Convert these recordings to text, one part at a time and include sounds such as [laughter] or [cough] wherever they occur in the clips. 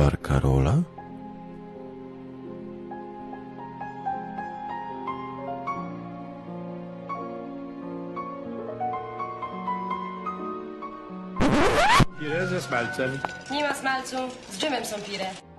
Bar Karola? Pire ze smalcem. Nie ma smalcu, z dżemem są pire.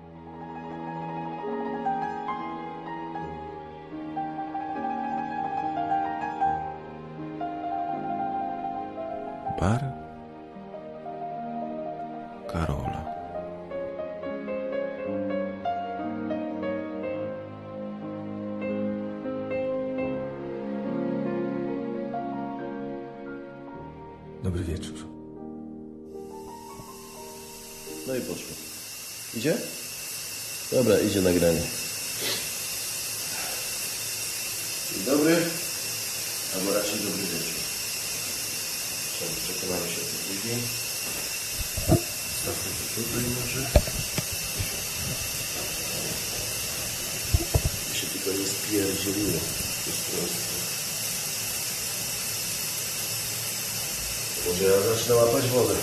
Dobra, idzie nagranie. Dzień dobry. Albo raczej dobry wieczór. Przekonamy się to później. Stawmy to tutaj może. I się tylko nie spierdzieliło. To jest proste. Może ja zacznę łapać wodę.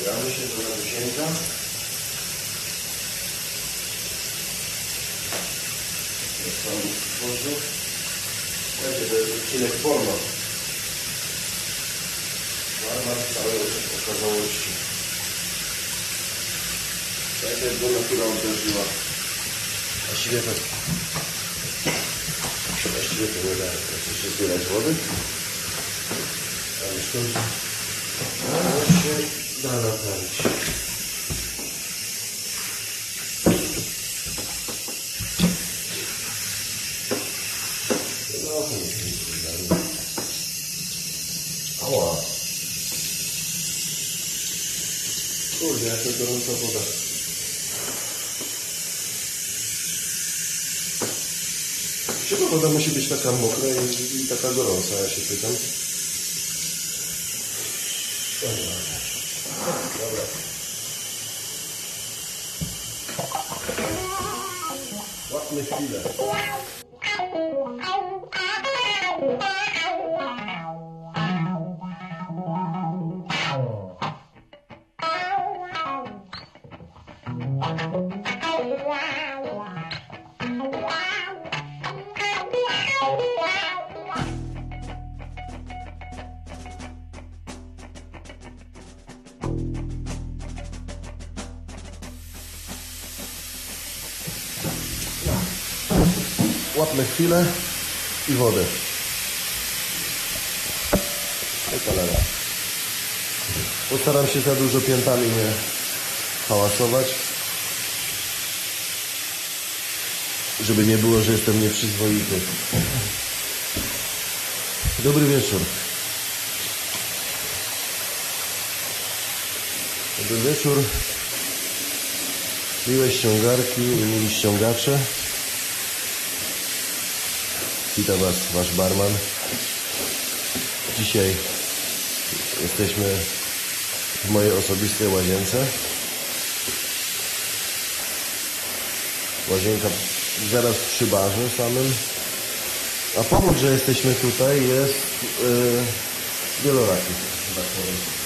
Zbieramy się do Radusieńka. Jak Pan stworzy. Słuchajcie, to jest odcinek forma. Barwa całej okazałości. Tak jak go natura uderzyła. Właściwie to... Właściwie to nie da. Się zbierać wody? A już to... Się da naprawić. No, to nie jest. Ała. Kurde, jaka gorąca woda. Czemu woda musi być taka mokra i, i taka gorąca, ja się pytam. Dobra. Dobra. Łapmy chwilę. Chwilę i wodę. I cholera. Postaram się za dużo piętami nie hałasować. Żeby nie było, że jestem nieprzyzwoity. Dobry wieczór. Dobry wieczór. Miłe ściągarki i mili ściągacze. Witam Was, Wasz barman. Dzisiaj jesteśmy w mojej osobistej łazience. Łazienka zaraz przy barze samym. A powód, że jesteśmy tutaj jest yy, wieloraki, tak powiem.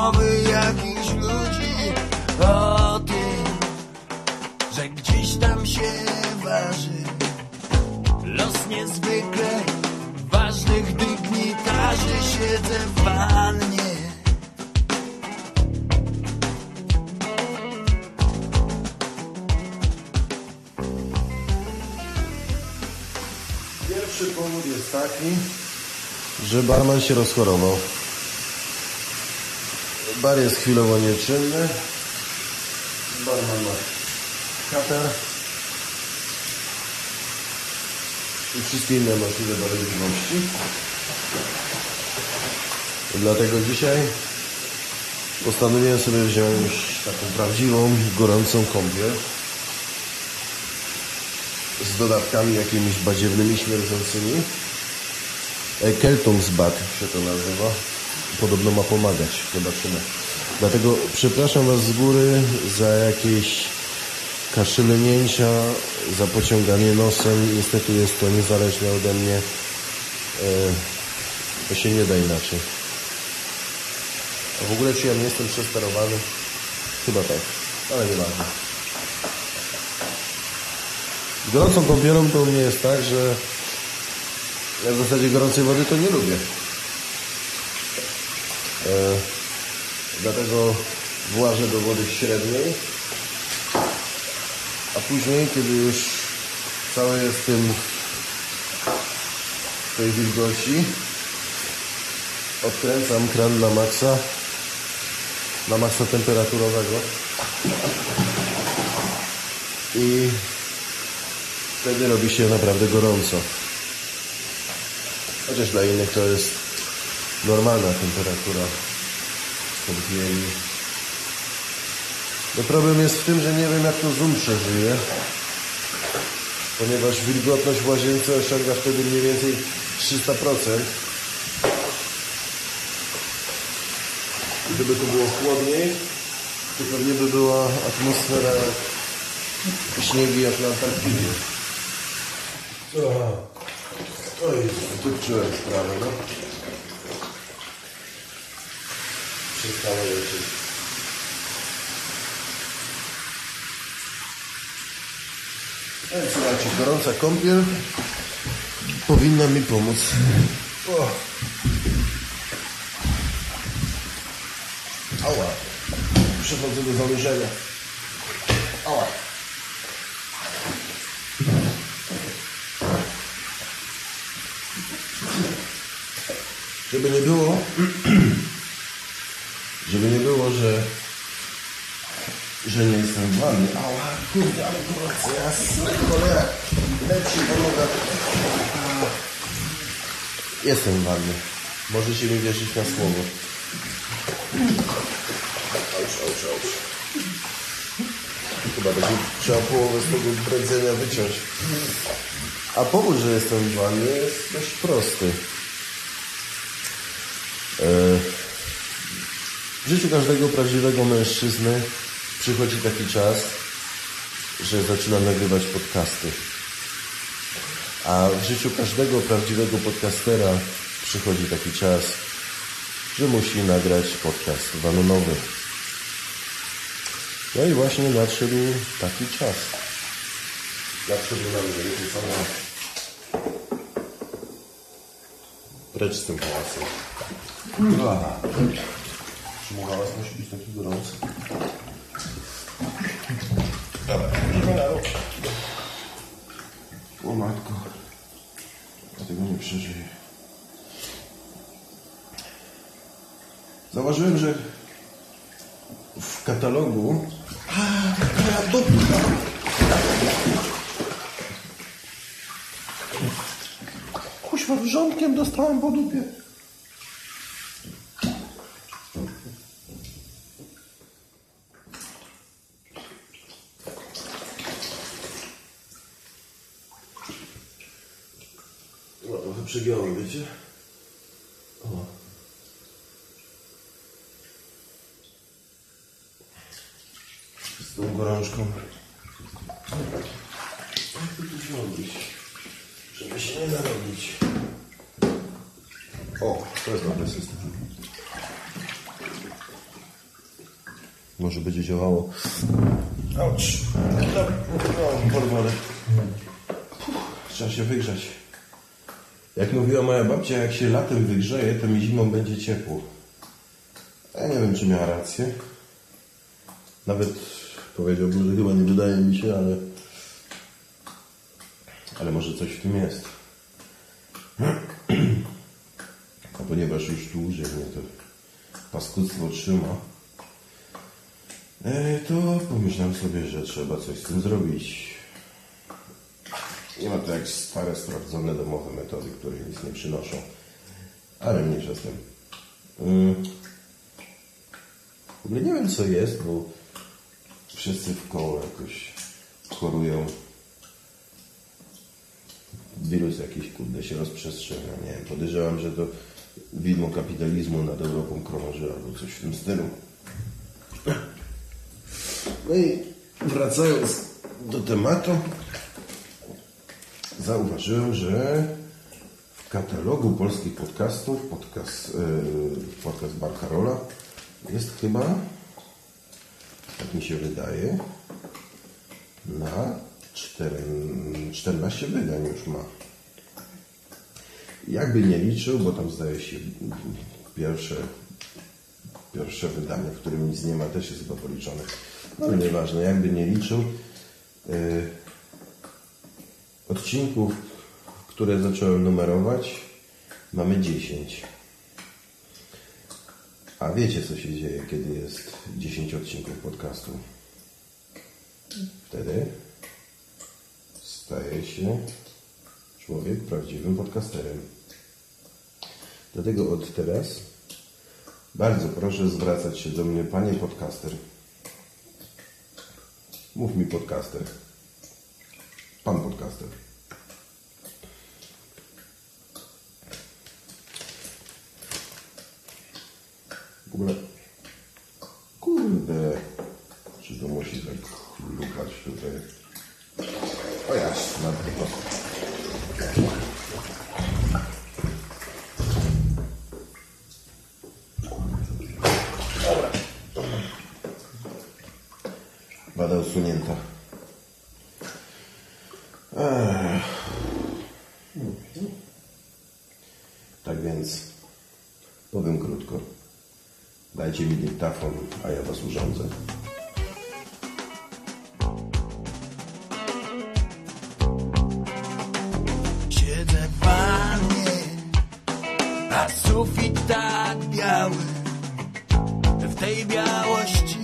Rozmowy jakichś ludzi o tym, że gdzieś tam się waży los niezwykle ważnych dygnitarzy. Siedzę w wannie. Pierwszy powód jest taki, że barman się rozchorował. Bar jest chwilowo nieczynny. Barman ma kater. I wszystkie inne możliwe dolegliwości. Dlatego dzisiaj postanowiłem sobie wziąć taką prawdziwą, gorącą kąpiel z dodatkami jakimiś badziewnymi, śmierdzącymi. E, Keltungsbad się to nazywa. Podobno ma pomagać. Zobaczymy. Dlatego przepraszam Was z góry za jakieś kaszylnięcia, za pociąganie nosem. Niestety jest to niezależne ode mnie. E, To się nie da inaczej. A w ogóle czy ja nie jestem przesterowany? Chyba tak, ale nieważne. Z gorącą kąpielą to u mnie jest tak, że ja w zasadzie gorącej wody to nie lubię. E, dlatego włażę do wody średniej, a później, kiedy już cały jest w tej wilgoci, odkręcam kran na maksa, na maksa temperaturowego i wtedy robi się naprawdę gorąco. Chociaż dla innych to jest normalna temperatura kąpieli. No problem jest w tym, że nie wiem jak to Zoom przeżyje, ponieważ wilgotność w łazience osiąga wtedy mniej więcej 300%. Gdyby tu było chłodniej, to pewnie by była atmosfera śniegi jak na Antarktydzie. Oj, wypczyłem sprawę, no. Przestało lecieć. No słuchajcie, gorąca kąpiel powinna mi pomóc. O. Ała. Przechodzę do zanurzenia. Ała. Żeby nie było, [clears throat] żeby nie było, że że nie jestem w wannie. Ała, kurde, ale gorąco, jasne, cholera, leci po nogach. A. Jestem w wannie. Możecie mi wierzyć na słowo. Auć, auć, auć. Chyba będzie trzeba połowę z tego bredzenia wyciąć. A powód, że jestem w wannie jest dość prosty. E, W życiu każdego prawdziwego mężczyzny przychodzi taki czas, że zaczyna nagrywać podcasty. A w życiu każdego prawdziwego podcastera przychodzi taki czas, że musi nagrać podcast wanonowy. No i właśnie nadszedł taki czas. Nadszedł nam samolot. Precz z tym pałacem. Musi być taki gorący? O matko. Ja tego nie przeżyję. Zauważyłem, że w katalogu... A, dupka. Kuźwa, wrzątkiem dostałem po dupie. No, trochę przegiąłem, wiecie? O. Z tą gorączką. Jak to tu zrobić? Żeby się nie narobić. O, to jest dobry system. Może będzie działało. Auć. No, porwale. Trzeba się wygrzać. Jak mówiła moja babcia, jak się latem wygrzeje, to mi zimą będzie ciepło. Ja nie wiem, czy miała rację. Nawet powiedziałbym, że chyba nie wydaje mi się, ale... Ale może coś w tym jest. [clears throat] ponieważ już dłużej mnie to paskudztwo trzyma, e, to pomyślałem sobie, że trzeba coś z tym zrobić. Nie ma to jak stare, sprawdzone domowe metody, które nic nie przynoszą. Ale mniejsza z tym. Ym, W ogóle nie wiem co jest, bo wszyscy w koło jakoś chorują. Wirus jakiś kurde się rozprzestrzenia. Nie wiem, podejrzewam, że to widmo kapitalizmu nad Europą krąży albo coś w tym stylu. No i wracając do tematu, zauważyłem, że w katalogu polskich podcastów podcast, yy, podcast Barcarola jest chyba, tak mi się wydaje, na 4, 14 wydań już ma. Jakby nie liczył, bo tam zdaje się pierwsze, pierwsze wydanie, w którym nic nie ma, też jest chyba policzone. No nieważne, jakby nie liczył. Yy, odcinków, które zacząłem numerować, mamy 10. A wiecie, co się dzieje, kiedy jest 10 odcinków podcastu? Wtedy staje się człowiek prawdziwym podcasterem. Dlatego od teraz bardzo proszę zwracać się do mnie, panie podcaster. Mów mi podcaster. Pan podcaster. W ogóle, kurde, czy to musi tak lukać tutaj? O jasne, na to. Wada usunięta. Ech. Tak więc powiem krótko. Dajcie mi dyktafon, a ja was urządzę. Siedzę w wannie, a sufit tak biały. W tej białości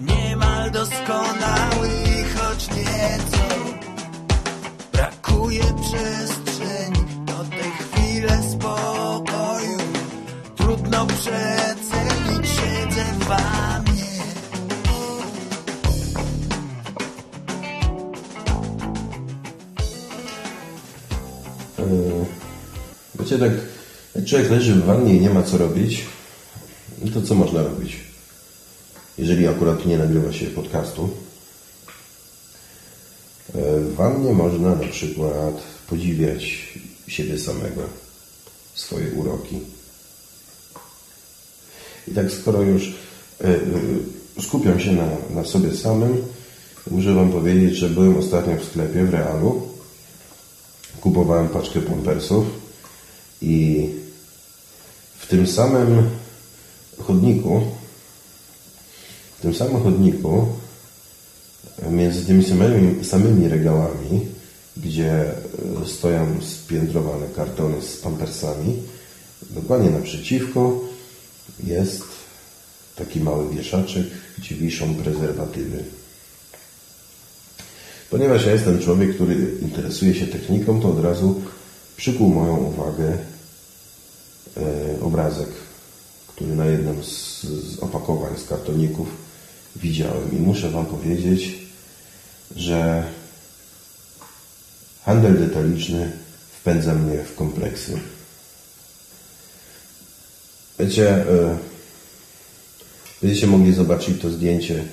niemal doskonały, choć nieco brakuje przestrzeni do tej chwili spokoju. Trudno przecenić, w wannie. Wiecie, tak, jak człowiek leży w wannie i nie ma co robić, no to co można robić? Jeżeli akurat nie nagrywa się podcastu. E, W wannie można na przykład podziwiać siebie samego, swoje uroki. I tak skoro już skupiam się na, na sobie samym, muszę Wam powiedzieć, że byłem ostatnio w sklepie w Realu. Kupowałem paczkę pompersów i w tym samym chodniku, w tym samym chodniku, między tymi samymi, samymi regałami, gdzie e, stoją spiętrowane kartony z pampersami, dokładnie naprzeciwko jest taki mały wieszaczek, gdzie wiszą prezerwatywy. Ponieważ ja jestem człowiek, który interesuje się techniką, to od razu przykuł moją uwagę e, obrazek, który na jednym z, z opakowań, z kartoników widziałem. I muszę Wam powiedzieć, że handel detaliczny wpędza mnie w kompleksy. Wiecie, e, będziecie mogli zobaczyć to zdjęcie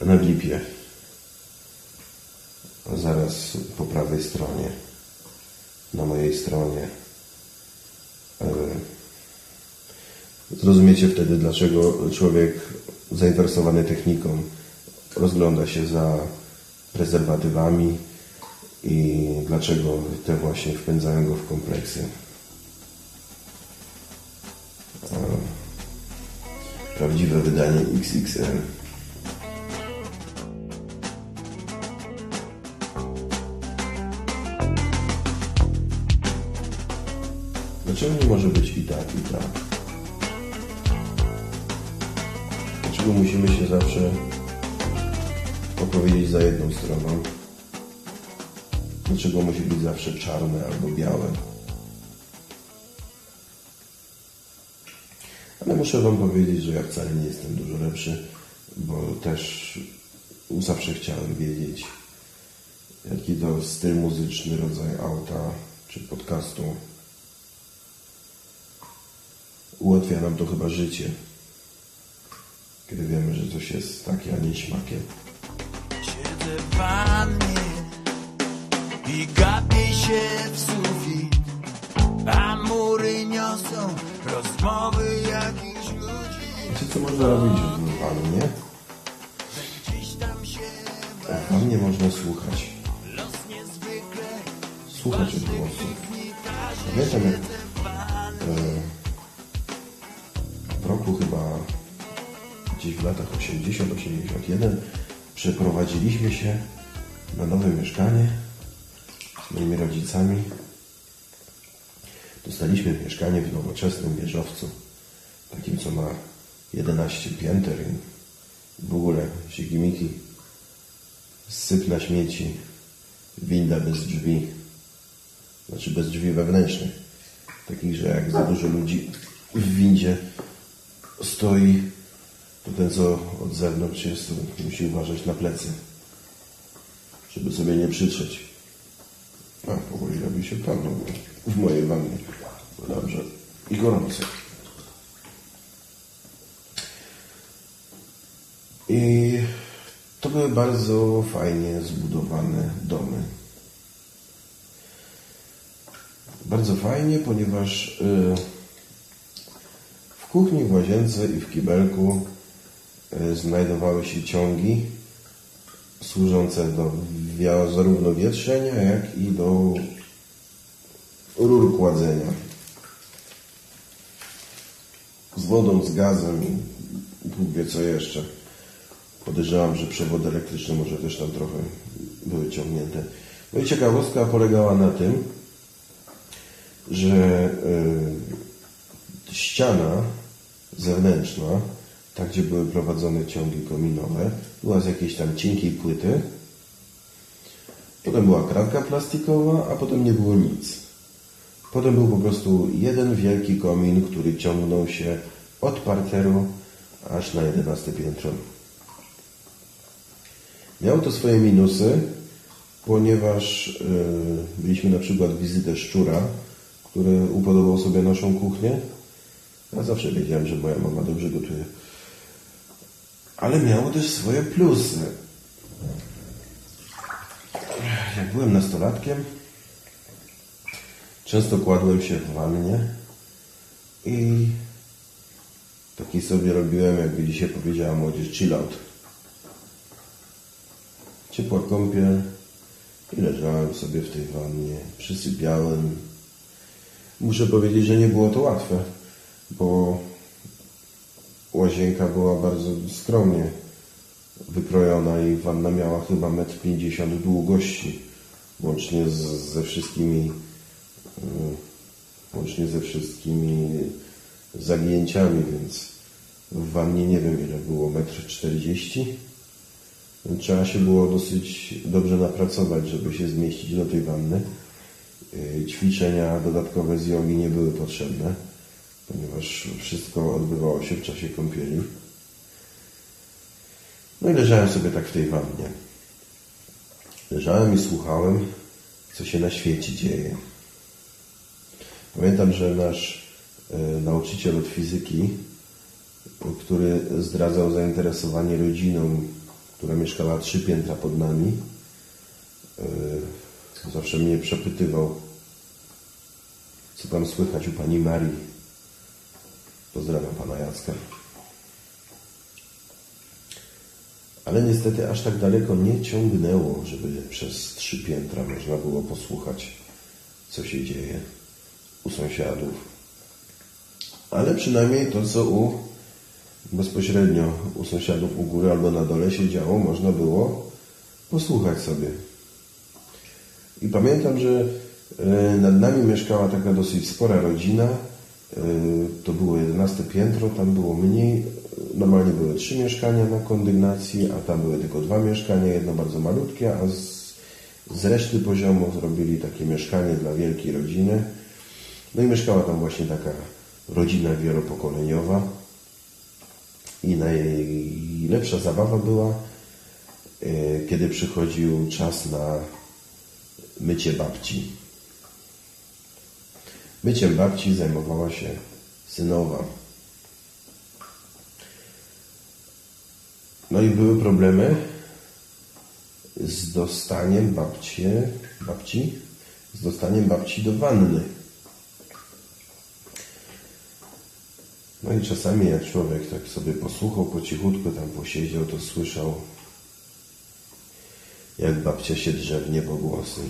na glipie. Zaraz po prawej stronie, na mojej stronie. E, Zrozumiecie wtedy, dlaczego człowiek zainteresowany techniką rozgląda się za prezerwatywami i dlaczego te właśnie wpędzają go w kompleksy. Prawdziwe wydanie XXL. Dlaczego nie może być i tak, i tak. Dlaczego musimy się zawsze opowiedzieć za jedną stroną? Dlaczego musi być zawsze czarne albo białe? Muszę Wam powiedzieć, że ja wcale nie jestem dużo lepszy, bo też zawsze chciałem wiedzieć, jaki to styl muzyczny, rodzaj auta czy podcastu. Ułatwia nam to chyba życie, kiedy wiemy, że coś jest takie, a nie śmakiem. Siedzę w wannie i gapię się w sufit, a mury niosą rozmowy. Wiecie, co można robić w wannie? W wannie można słuchać. Słuchać odgłosów. Pamiętam jak e, w roku chyba gdzieś w latach 80-81 przeprowadziliśmy się na nowe mieszkanie z moimi rodzicami. Dostaliśmy mieszkanie w nowoczesnym wieżowcu, takim co ma 11 pięter i w ogóle siekimiki, syp na śmieci, winda bez drzwi, znaczy bez drzwi wewnętrznych, takich, że jak za dużo ludzi w windzie stoi, to ten, co od zewnątrz jest, to musi uważać na plecy, żeby sobie nie przytrzeć. A, powoli robi się pewno w mojej wannie. Dobrze. I gorąco. I to były bardzo fajnie zbudowane domy. Bardzo fajnie, ponieważ y, w kuchni, w łazience i w kibelku y, znajdowały się ciągi służące do zarówno wietrzenia, jak i do rur kładzenia. Z wodą, z gazem i Bóg co jeszcze. Podejrzewam, że przewody elektryczne może też tam trochę były ciągnięte. No i ciekawostka polegała na tym, że y, ściana zewnętrzna, tak gdzie były prowadzone ciągi kominowe, była z jakiejś tam cienkiej płyty. Potem była kratka plastikowa, a potem nie było nic. Potem był po prostu jeden wielki komin, który ciągnął się od parteru aż na 11 piętro. Miało to swoje minusy, ponieważ y, mieliśmy na przykład wizytę szczura, który upodobał sobie naszą kuchnię. Ja zawsze wiedziałem, że moja mama dobrze gotuje. Ale miało też swoje plusy. Jak byłem nastolatkiem, często kładłem się w wannie i taki sobie robiłem, jakby dzisiaj powiedziała młodzież, chill out. Ciepła kąpiel i leżałem sobie w tej wannie, przysypiałem. Muszę powiedzieć, że nie było to łatwe, bo łazienka była bardzo skromnie wykrojona i wanna miała chyba 1,50 m długości, łącznie z, ze wszystkimi y, łącznie ze wszystkimi zagięciami, więc w wannie nie wiem ile było, 1,40 m. Trzeba się było dosyć dobrze napracować, żeby się zmieścić do tej wanny. Y, Ćwiczenia dodatkowe z jogi nie były potrzebne, ponieważ wszystko odbywało się w czasie kąpieli. No i leżałem sobie tak w tej wannie. Leżałem i słuchałem, co się na świecie dzieje. Pamiętam, że nasz e, nauczyciel od fizyki, e, który zdradzał zainteresowanie rodziną, która mieszkała trzy piętra pod nami, e, zawsze mnie przepytywał, co tam słychać u pani Marii. Pozdrawiam pana Jacka. Ale niestety aż tak daleko nie ciągnęło, żeby przez trzy piętra można było posłuchać, co się dzieje u sąsiadów. Ale przynajmniej to, co u bezpośrednio u sąsiadów u góry albo na dole się działo, można było posłuchać sobie. I pamiętam, że e, nad nami mieszkała taka dosyć spora rodzina y, to było 11 piętro, tam było mniej. Normalnie były trzy mieszkania na kondygnacji, a tam były tylko dwa mieszkania, jedno bardzo malutkie, a z, z reszty poziomu zrobili takie mieszkanie dla wielkiej rodziny. No i mieszkała tam właśnie taka rodzina wielopokoleniowa. I najlepsza zabawa była, y, kiedy przychodził czas na mycie babci. Myciem babci zajmowała się synowa. No i były problemy z dostaniem babci, babci, z dostaniem babci do wanny. No i czasami jak człowiek tak sobie posłuchał po cichutku, tam posiedział, to słyszał jak babcia się drze w niebogłosy.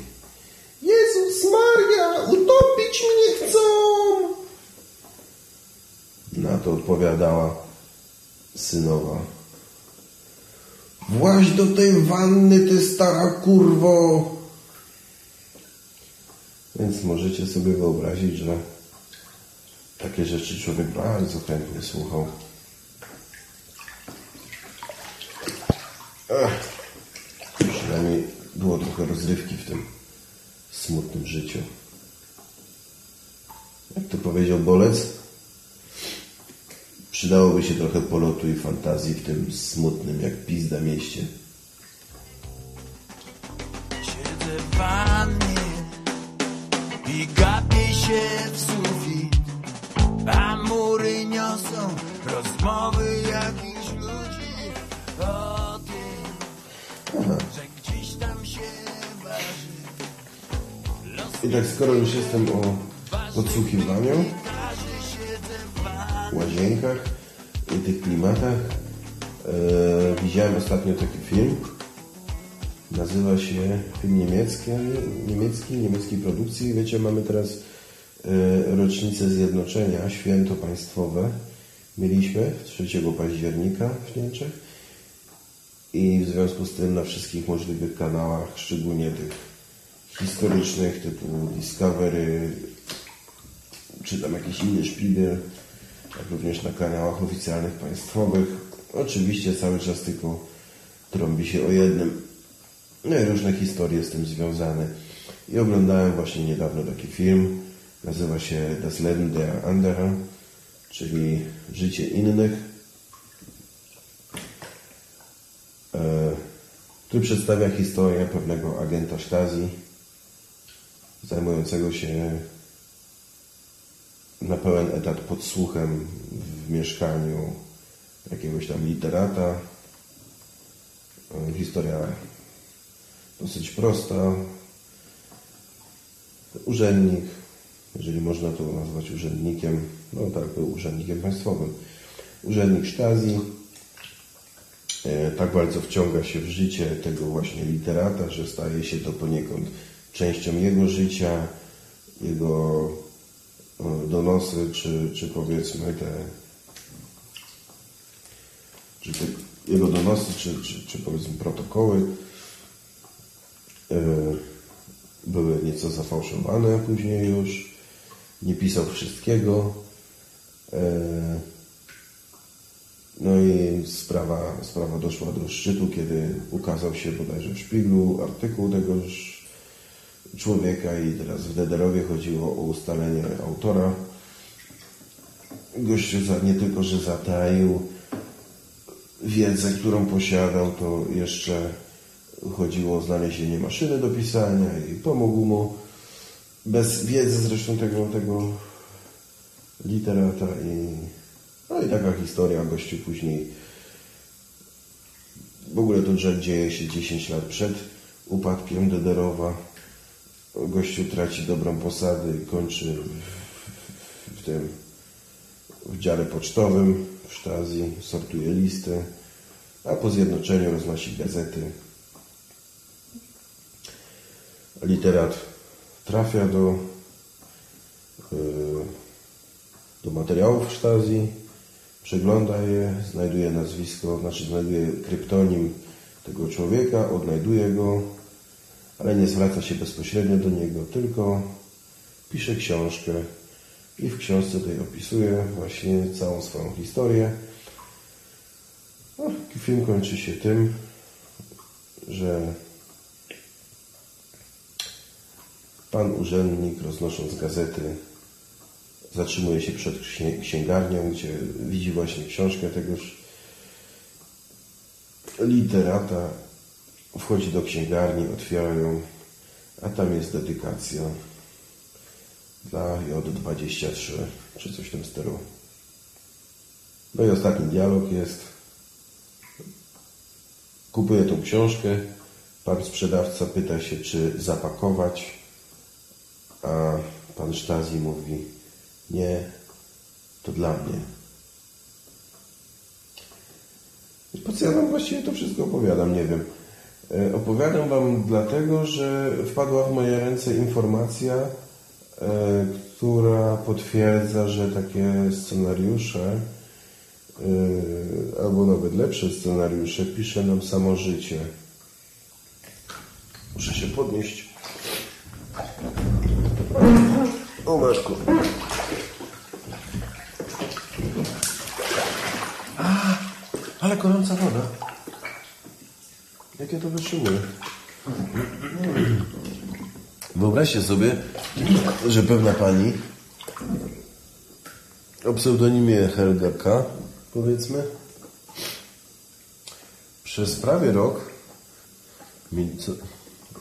Jezus Maria, utopić mnie chcą! Na to odpowiadała synowa. Właź do tej wanny, ty stara kurwo! Więc możecie sobie wyobrazić, że takie rzeczy człowiek bardzo chętnie słuchał. Ech. Przynajmniej było trochę rozrywki w tym smutnym życiu. Jak to powiedział Bolec, przydałoby się trochę polotu i fantazji w tym smutnym jak pizda mieście. Siedzę w wannie i gapię się w sufit, a mury niosą rozmowy jakichś ludzi o tym, że gdzieś tam się waży. I tak skoro już jestem o podsłuchiwaniu, łazienkach i tych klimatach, e, widziałem ostatnio taki film. Nazywa się film niemiecki, niemiecki, niemieckiej produkcji. Wiecie, mamy teraz rocznicę zjednoczenia, święto państwowe. Mieliśmy 3 października w Niemczech i w związku z tym na wszystkich możliwych kanałach, szczególnie tych historycznych typu Discovery, czy tam jakiś inny szpiegel, jak również na kanałach oficjalnych państwowych. Oczywiście cały czas tylko trąbi się o jednym. No i różne historie z tym związane. I oglądałem właśnie niedawno taki film. Nazywa się Das Leben der Anderen, czyli Życie innych. E, który przedstawia historię pewnego agenta Stasi zajmującego się na pełen etat podsłuchem w mieszkaniu jakiegoś tam literata. E, Historia dosyć prosta. Urzędnik, jeżeli można to nazwać urzędnikiem, no tak, był urzędnikiem państwowym. Urzędnik Stasi e, tak bardzo wciąga się w życie tego właśnie literata, że staje się to poniekąd częścią jego życia, jego e, donosy, czy, czy powiedzmy te, czy te jego donosy, czy, czy, czy powiedzmy protokoły e, były nieco zafałszowane później już. Nie pisał wszystkiego. E, No i sprawa, sprawa doszła do szczytu, kiedy ukazał się bodajże w Szpiglu artykuł tegoż człowieka i teraz w Dederowie chodziło o ustalenie autora. Gościu za, nie tylko, że zataił wiedzę, którą posiadał, to jeszcze chodziło o znalezienie maszyny do pisania i pomógł mu bez wiedzy zresztą tego, tego literata i no i taka historia gościu później w ogóle to że dzieje się 10 lat przed upadkiem Dederowa gościu traci dobrą posadę i kończy w, w tym w dziale pocztowym w Sztazji, sortuje listy, a po zjednoczeniu roznosi gazety. Literat trafia do, yy, do materiałów Sztazji, przegląda je, znajduje nazwisko, znaczy znajduje kryptonim tego człowieka, odnajduje go, ale nie zwraca się bezpośrednio do niego, tylko pisze książkę I w książce tej opisuje właśnie całą swoją historię. No, film kończy się tym, że pan urzędnik, roznosząc gazety, zatrzymuje się przed księ- księgarnią, gdzie widzi właśnie książkę tegoż literata. Wchodzi do księgarni, otwiera ją, a tam jest dedykacja dla J23, czy coś w tym stylu. No i ostatni dialog jest. Kupuję tą książkę. Pan sprzedawca pyta się, czy zapakować, a pan Sztazi mówi, nie, to dla mnie. I po co ja wam właściwie to wszystko opowiadam? Nie wiem. E, Opowiadam wam dlatego, że wpadła w moje ręce informacja, e, która potwierdza, że takie scenariusze, e, albo nawet lepsze scenariusze, pisze nam samo życie. Muszę się podnieść. O, Maszku. A, ale gorąca woda. Jak ja to wytrzymuję? Wyobraźcie sobie, że pewna pani o pseudonimie Helga K, powiedzmy, przez prawie rok,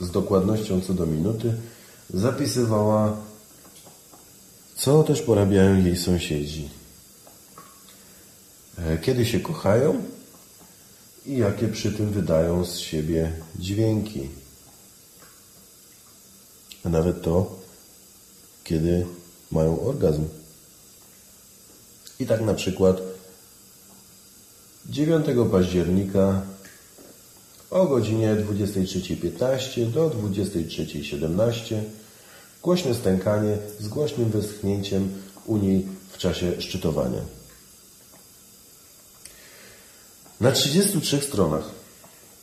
z dokładnością co do minuty, zapisywała, co też porabiają jej sąsiedzi. E, Kiedy się kochają i jakie przy tym wydają z siebie dźwięki. A nawet to, kiedy mają orgazm. I tak na przykład 9 października o godzinie 23.15 do 23.17 głośne stękanie z głośnym westchnięciem u niej w czasie szczytowania. Na 33 stronach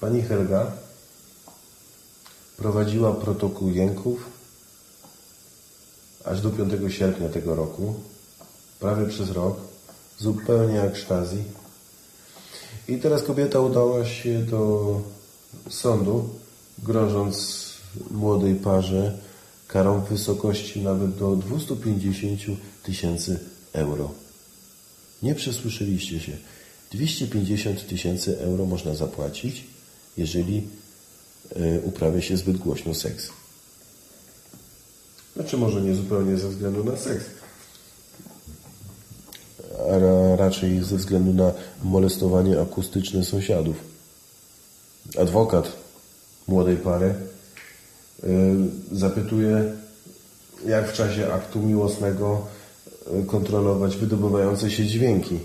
pani Helga prowadziła protokół jęków aż do 5 sierpnia tego roku, prawie przez rok, zupełnie jak sztazi. I teraz kobieta udała się do sądu, grożąc młodej parze karą w wysokości nawet do 250 tysięcy euro. Nie przesłyszeliście się. 250 tysięcy euro można zapłacić, jeżeli e, uprawia się zbyt głośno seks. Znaczy może nie zupełnie ze względu na seks, a ra- raczej ze względu na molestowanie akustyczne sąsiadów. Adwokat młodej pary zapytuje, jak w czasie aktu miłosnego y, kontrolować wydobywające się dźwięki.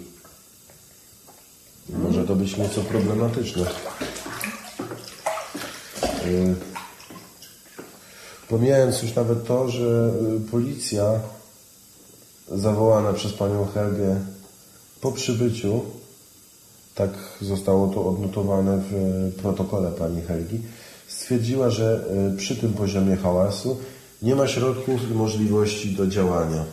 Może to być nieco problematyczne. Y, Pomijając już nawet to, że y, policja zawołana przez panią Helgę po przybyciu, tak zostało to odnotowane w y, protokole pani Helgi, stwierdziła, że y, przy tym poziomie hałasu nie ma środków i możliwości do działania.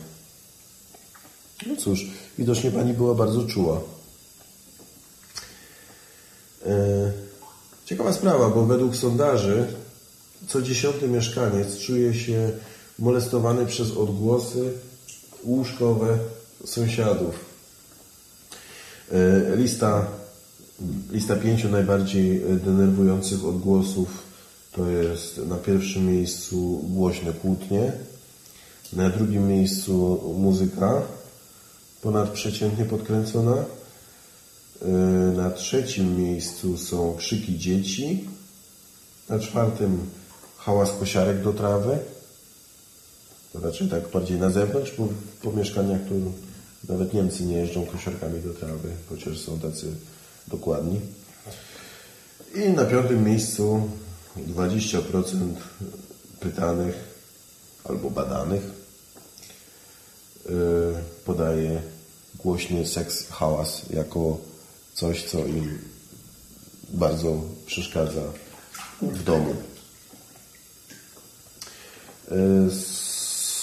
No cóż, widocznie pani była bardzo czuła. E, Ciekawa sprawa, bo według sondaży co dziesiąty mieszkaniec czuje się molestowany przez odgłosy łóżkowe sąsiadów. E, Lista, lista pięciu najbardziej denerwujących odgłosów to jest na pierwszym miejscu głośne kłótnie, na drugim miejscu muzyka ponadprzeciętnie podkręcona, E, na trzecim miejscu są krzyki dzieci, na czwartym hałas kosiarek do trawy. To raczej tak bardziej na zewnątrz, bo po mieszkaniach tu nawet Niemcy nie jeżdżą kosiarkami do trawy, chociaż są tacy dokładni. I na piątym miejscu 20% pytanych albo badanych yy, podaje głośny seks, hałas jako coś, co im bardzo przeszkadza w domu. Y,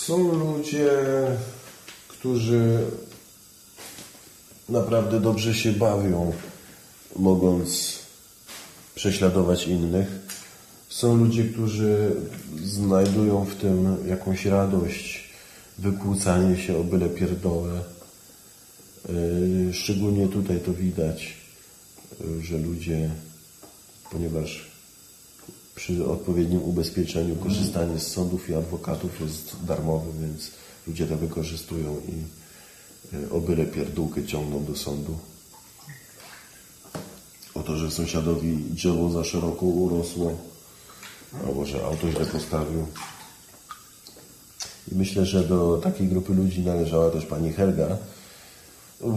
Są ludzie, którzy naprawdę dobrze się bawią, mogąc prześladować innych. Są ludzie, którzy znajdują w tym jakąś radość, wykłócanie się o byle pierdołę. Yy, Szczególnie tutaj to widać, że ludzie, ponieważ przy odpowiednim ubezpieczeniu korzystanie z sądów i adwokatów jest darmowe, więc ludzie to wykorzystują i yy, o byle pierdółkę ciągną do sądu. O to, że sąsiadowi drzewo za szeroko urosło, albo że auto źle postawił. I myślę, że do takiej grupy ludzi należała też pani Helga,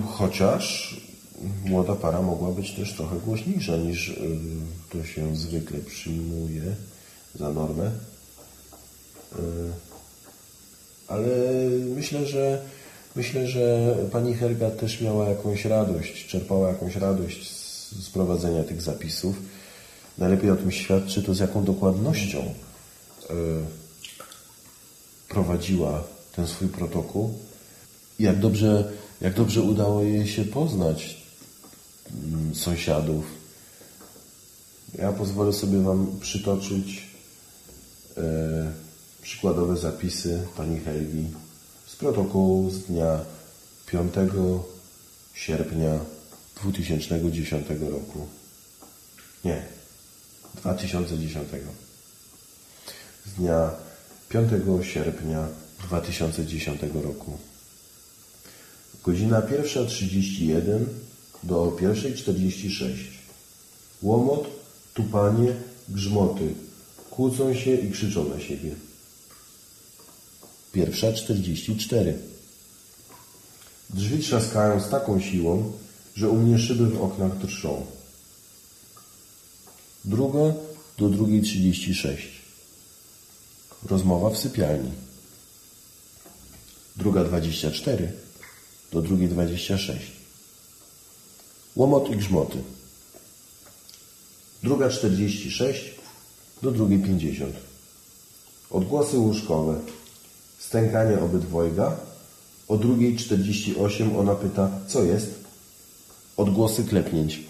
chociaż młoda para mogła być też trochę głośniejsza niż y, to się zwykle przyjmuje za normę. Y, Ale myślę, że myślę, że pani Helga też miała jakąś radość, czerpała jakąś radość z, z prowadzenia tych zapisów. Najlepiej o tym świadczy to, z jaką dokładnością y, prowadziła ten swój protokół jak dobrze, jak dobrze udało jej się poznać mm, sąsiadów. Ja pozwolę sobie Wam przytoczyć e, przykładowe zapisy pani Helgi z protokołu z dnia 5 sierpnia 2010 roku. Nie, 2010. Z dnia 5 sierpnia 2010 roku. Godzina 1.31 do 1.46. Łomot, tupanie, grzmoty. Kłócą się i krzyczą na siebie. Pierwsza 44. Drzwi trzaskają z taką siłą, że u mnie szyby w oknach drżą. Druga do drugiej 36. Rozmowa w sypialni. Druga 24 do drugiej 26. Łomot i grzmoty. Druga 46 do drugiej 50. Odgłosy łóżkowe. Stękanie obydwojga. O drugiej 48 ona pyta, co jest? Odgłosy klepnięć.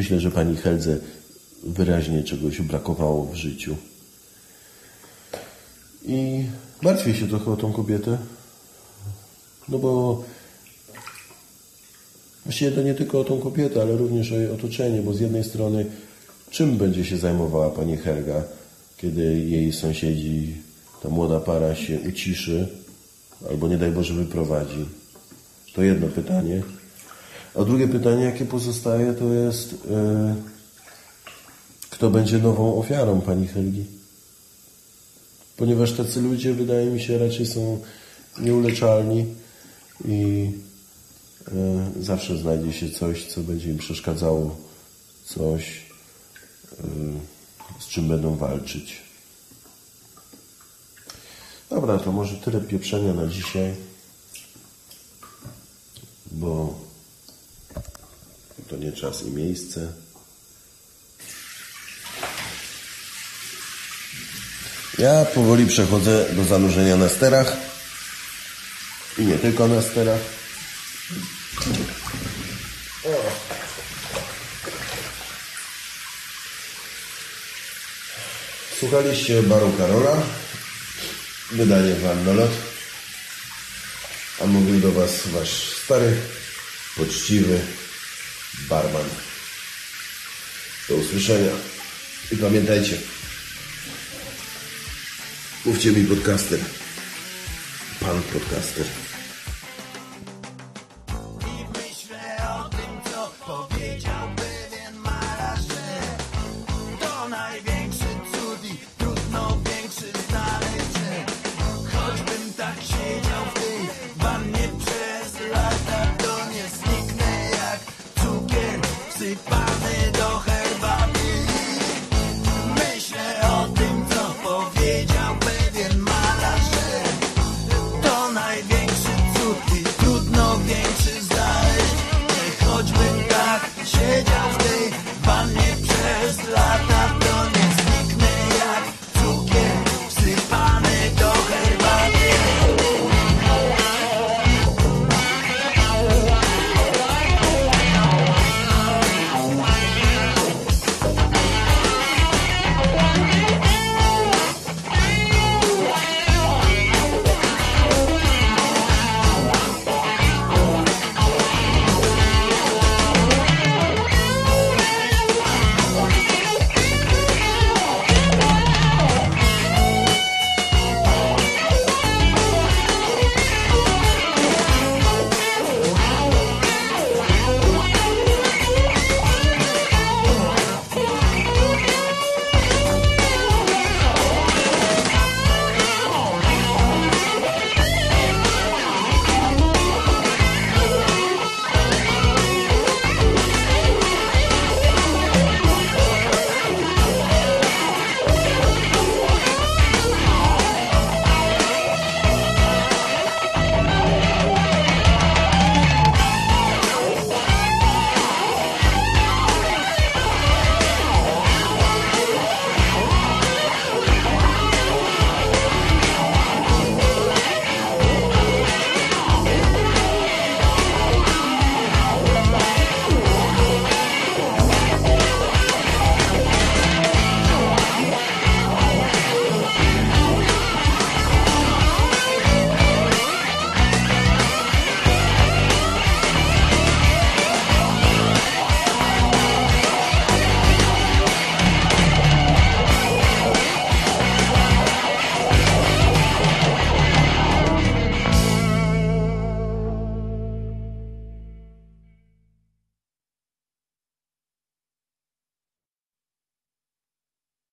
Myślę, że pani Heldze wyraźnie czegoś brakowało w życiu. I martwię się trochę o tą kobietę. No bo właściwie to nie tylko o tą kobietę, ale również o jej otoczenie, bo z jednej strony czym będzie się zajmowała pani Helga, kiedy jej sąsiedzi, ta młoda para się uciszy albo nie daj Boże wyprowadzi. To jedno pytanie. A drugie pytanie, jakie pozostaje, to jest yy, kto będzie nową ofiarą pani Helgi? Ponieważ tacy ludzie, wydaje mi się, raczej są nieuleczalni i e, zawsze znajdzie się coś, co będzie im przeszkadzało, coś, e, z czym będą walczyć. Dobra, to może tyle pieprzenia na dzisiaj, bo to nie czas i miejsce. Ja powoli przechodzę do zanurzenia na sterach i nie tylko na sterach. Słuchaliście baru Karola, wydanie Wannolot, a mówił do Was Wasz stary, poczciwy barman. Do usłyszenia i pamiętajcie, Mówcie mi podcaster. Pan podcaster. Bye.